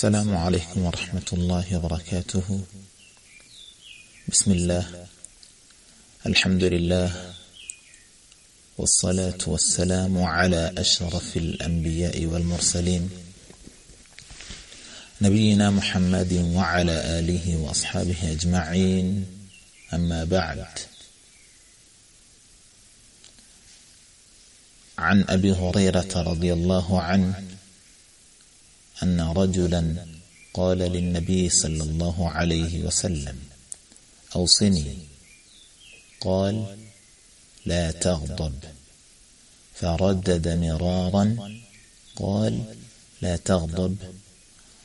السلام عليكم ورحمة الله وبركاته. بسم الله. الحمد لله. والصلاة والسلام على أشرف الأنبياء والمرسلين. نبينا محمد وعلى آله وأصحابه أجمعين. أما بعد. عن أبي هريرة رضي الله عنه أن رجلا قال للنبي صلى الله عليه وسلم أوصني. قال لا تغضب. فردد مرارا قال لا تغضب.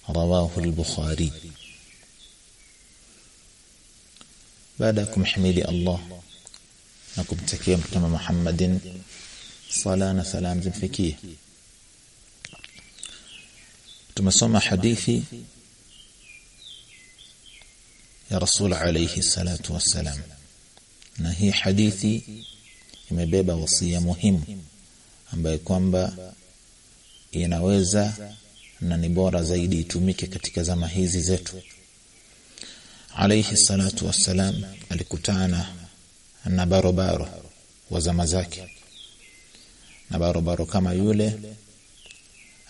رواه البخاري. بعدكم حميدي الله. نكم تكيم محمد. صلاة سلام زنفكيه. Tumesoma hadithi ya rasul alayhi salatu wassalam. Na hii hadithi imebeba wasia muhimu ambaye kwamba inaweza na ni bora zaidi itumike katika zama hizi zetu. Alayhi salatu wassalam alikutana na barobaro wa zama zake. Na barobaro kama yule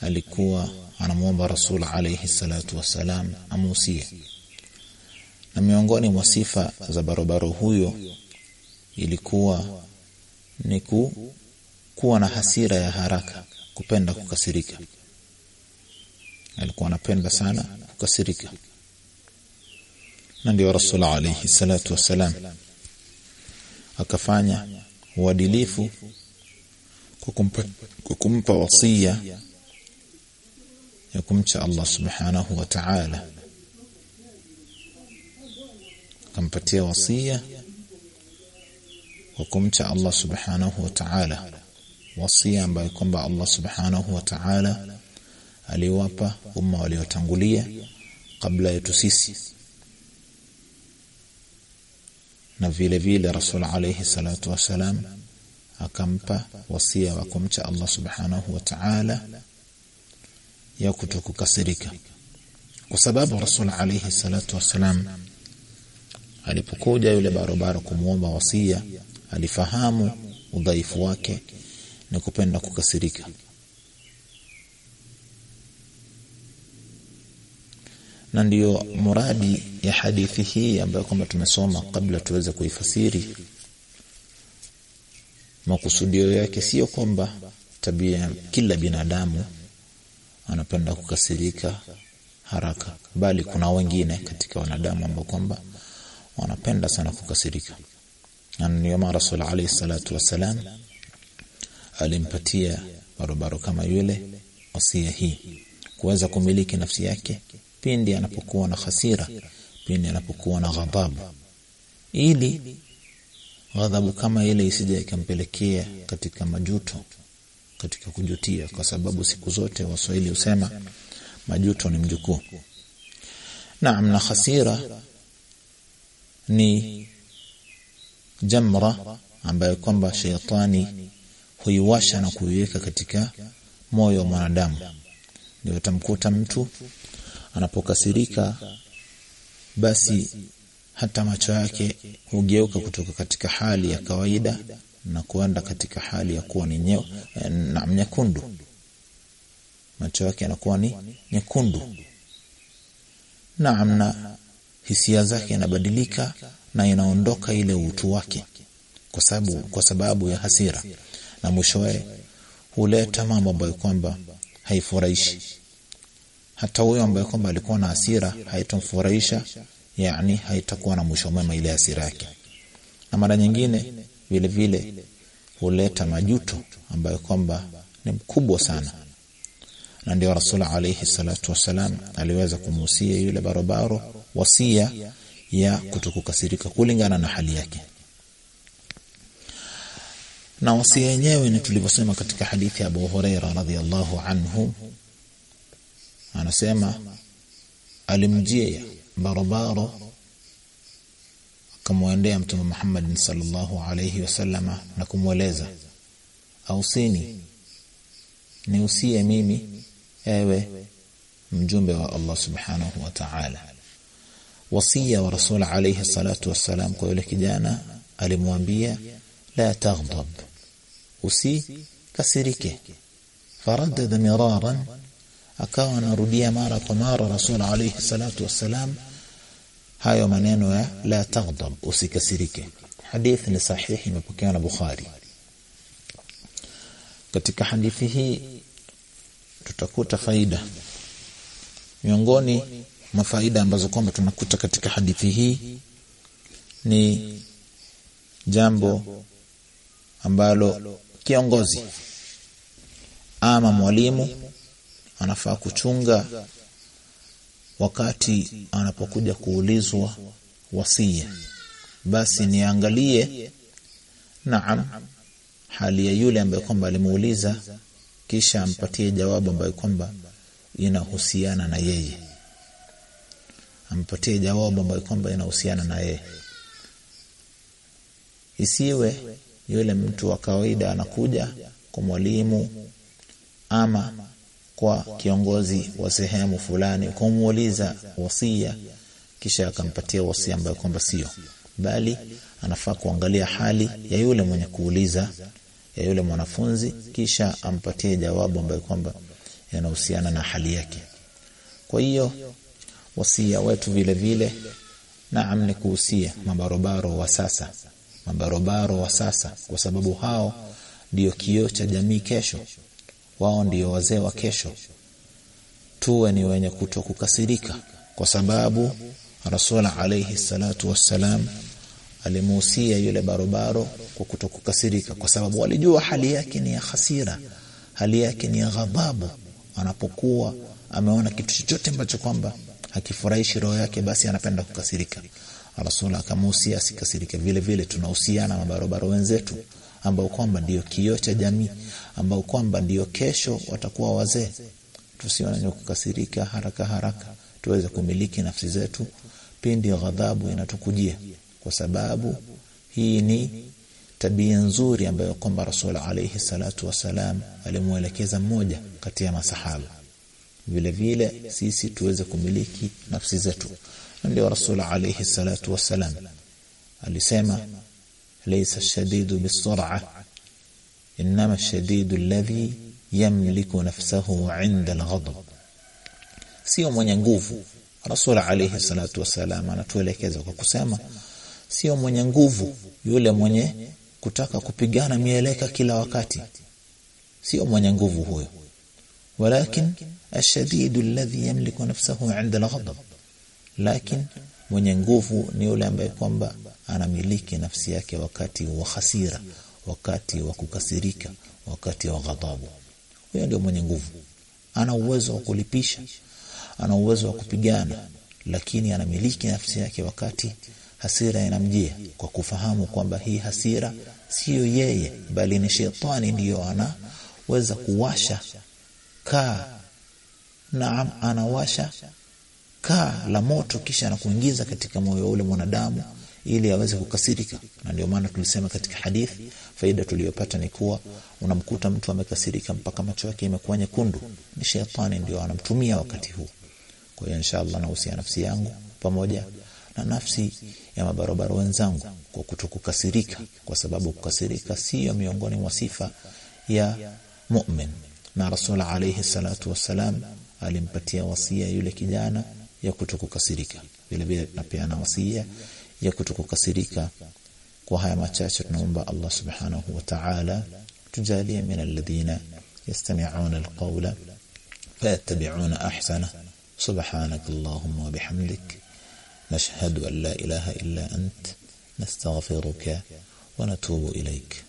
alikuwa anamuomba rasul alayhi salatu wasalam amusie na miongoni mwa sifa za barobaro huyo ilikuwa ni ku, kuwa na hasira ya haraka kupenda kukasirika. Alikuwa anapenda sana kukasirika. Na ndio rasul alayhi salatu wassalam akafanya uadilifu kwa kumpa, kwa kumpa wasia ya kumcha Allah subhanahu wa ta'ala. Kampatia wasia wa kumcha Allah subhanahu wa ta'ala. Wasia ambayo kwamba Allah subhanahu wa ta'ala aliwapa umma waliotangulia kabla yetu sisi. Na vile vile rasul alayhi salatu wasalam akampa wasia wa kumcha Allah subhanahu wa ta'ala ya kutokukasirika. Kwa sababu rasul alayhi salatu wasalam alipokuja yule barabara kumuomba wasia alifahamu udhaifu wake na kupenda kukasirika. Na ndiyo muradi ya hadithi hii ambayo kwamba tumesoma kabla tuweze kuifasiri. Makusudio yake sio kwamba tabia kila binadamu anapenda kukasirika haraka. Bali kuna wengine katika wanadamu ambao kwamba wanapenda sana kukasirika. Na ndio rasul alayhi salatu wasalam alimpatia barabara kama yule wasia hii. Kuweza kumiliki nafsi yake pindi anapokuwa na hasira pindi anapokuwa na ghadhabu. Ili ghadhabu kama ile isije ikampelekea katika majuto katika kujutia kwa sababu siku zote waswahili husema majuto ni mjukuu. Naam na khasira ni jamra ambayo kwamba sheitani huiwasha na kuiweka katika moyo wa mwanadamu. Ndio utamkuta mtu anapokasirika basi hata macho yake hugeuka kutoka katika hali ya kawaida na kuenda katika hali ya kuwa ni nye, na nyekundu macho yake yanakuwa ni nyekundu. Naam na hisia zake inabadilika na inaondoka ile utu wake kwa sababu kwa sababu ya hasira. Na mwishowe huleta mambo ambayo kwamba haifurahishi. Hata huyo ambaye kwamba alikuwa na hasira haitamfurahisha, yani haitakuwa na mwisho mwema ile hasira yake. Na mara nyingine vile vile huleta majuto ambayo kwamba ni mkubwa sana. Na ndio rasul alayhi salatu wasalam aliweza kumuhusia yule barobaro wasia ya kutokukasirika kulingana na hali yake. Na wasia yenyewe ni tulivyosema katika hadithi ya Abu Huraira radhiyallahu anhu. Anasema alimjia barabaro akamwendea mtume Muhammad sallallahu alayhi wasallama na kumweleza ausini niusie mimi ewe mjumbe wa Allah subhanahu wa ta'ala. Wasia wa rasul alayhi salatu wassalam kwa yule kijana alimwambia la taghdab usikasirike. Faraddada miraran. Akawa anarudia mara kwa mara rasul alayhi salatu wassalam hayo maneno ya la taghdab usikasirike. Hadithi ni sahihi imepokewa na Bukhari. Katika hadithi hii tutakuta faida. Miongoni mwa faida ambazo kwamba tunakuta katika hadithi hii ni jambo ambalo kiongozi ama mwalimu anafaa kuchunga wakati anapokuja kuulizwa wasia basi niangalie naam hali ya yule ambaye kwamba alimuuliza kisha ampatie jawabu ambayo kwamba inahusiana na yeye. Ampatie jawabu ambayo kwamba inahusiana na yeye. Isiwe yule mtu wa kawaida anakuja kwa mwalimu ama kwa kiongozi wa sehemu fulani kumuuliza wasia kisha akampatia wasia ambayo kwamba sio. Bali anafaa kuangalia hali ya yule mwenye kuuliza ya yule mwanafunzi kisha ampatie jawabu ambayo kwamba yanahusiana na hali yake. Kwa hiyo wasia wetu vile vile naam ni kuhusia mabarobaro wa sasa. Mabarobaro wa sasa kwa sababu hao ndio kioo cha jamii kesho wao ndio wazee wa kesho. Tuwe ni wenye kutokukasirika. Kwa sababu rasula alayhi salatu wassalam alimuhusia yule barobaro kwa kutokukasirika. Kwa sababu walijua hali yake ni ya hasira hali yake ni ya ghadhabu anapokuwa ameona kitu chochote ambacho kwamba hakifurahishi roho yake basi anapenda kukasirika. Rasula akamuhusia asikasirike. Vile vile tunahusiana na barobaro wenzetu ambao kwamba ndio kioo cha jamii ambao kwamba ndio kesho watakuwa wazee. Tusione kukasirika haraka haraka tuweze kumiliki nafsi zetu pindi ghadhabu inatukujia kwa sababu hii ni tabia nzuri ambayo kwamba rasul alayhi salatu wasalam alimuelekeza mmoja kati ya masahaba. Vile vile sisi tuweze kumiliki nafsi zetu. Ndio rasul alayhi salatu wasalam alisema laysa الشديد bisur'a inma shadidu الذي يملك نفسه عند الغضب. Sio mwenye nguvu. Rasul alayhi salatu wasalam anatuelekeza kwa kusema sio mwenye nguvu yule mwenye kutaka kupigana mieleka kila wakati. Sio mwenye nguvu huyo. Walakin ashadidu alladhi yamliku nafsahu 'inda al-ghadab. Lakin mwenye nguvu ni yule ambaye kwamba anamiliki nafsi yake wakati wa hasira wakati wa kukasirika wakati wa ghadhabu. Huyo ndio mwenye nguvu. Ana uwezo wa kulipisha ana uwezo wa kupigana lakini anamiliki nafsi yake wakati hasira inamjia kwa kufahamu kwamba hii hasira siyo yeye bali ni shetani ndiyo anaweza kuwasha kaa. Naam anawasha kaa la moto kisha anakuingiza katika moyo wa ule mwanadamu ili aweze kukasirika. Na ndio maana tulisema katika hadithi faida tuliyopata ni kuwa unamkuta mtu amekasirika mpaka macho yake imekuwa nyekundu. Ni shetani ndio anamtumia wakati huu. Kwa hiyo inshallah nahusia nafsi yangu pamoja na nafsi ya mabarabara wenzangu kwa kutokukasirika kwa sababu kukasirika sio miongoni mwa sifa ya mu'min. Na rasul alayhi salatu wassalam alimpatia wasia yule kijana ya kutokukasirika. Vile vile napeana wasia ya kutokukasirika kwa haya machache tunaomba Allah subhanahu wa ta'ala tujalie min alladhina yastami'una alqawla fayattabi'una ahsana سبحانك اللهم وبحمدك نشهد أن لا إله إلا أنت نستغفرك ونتوب إليك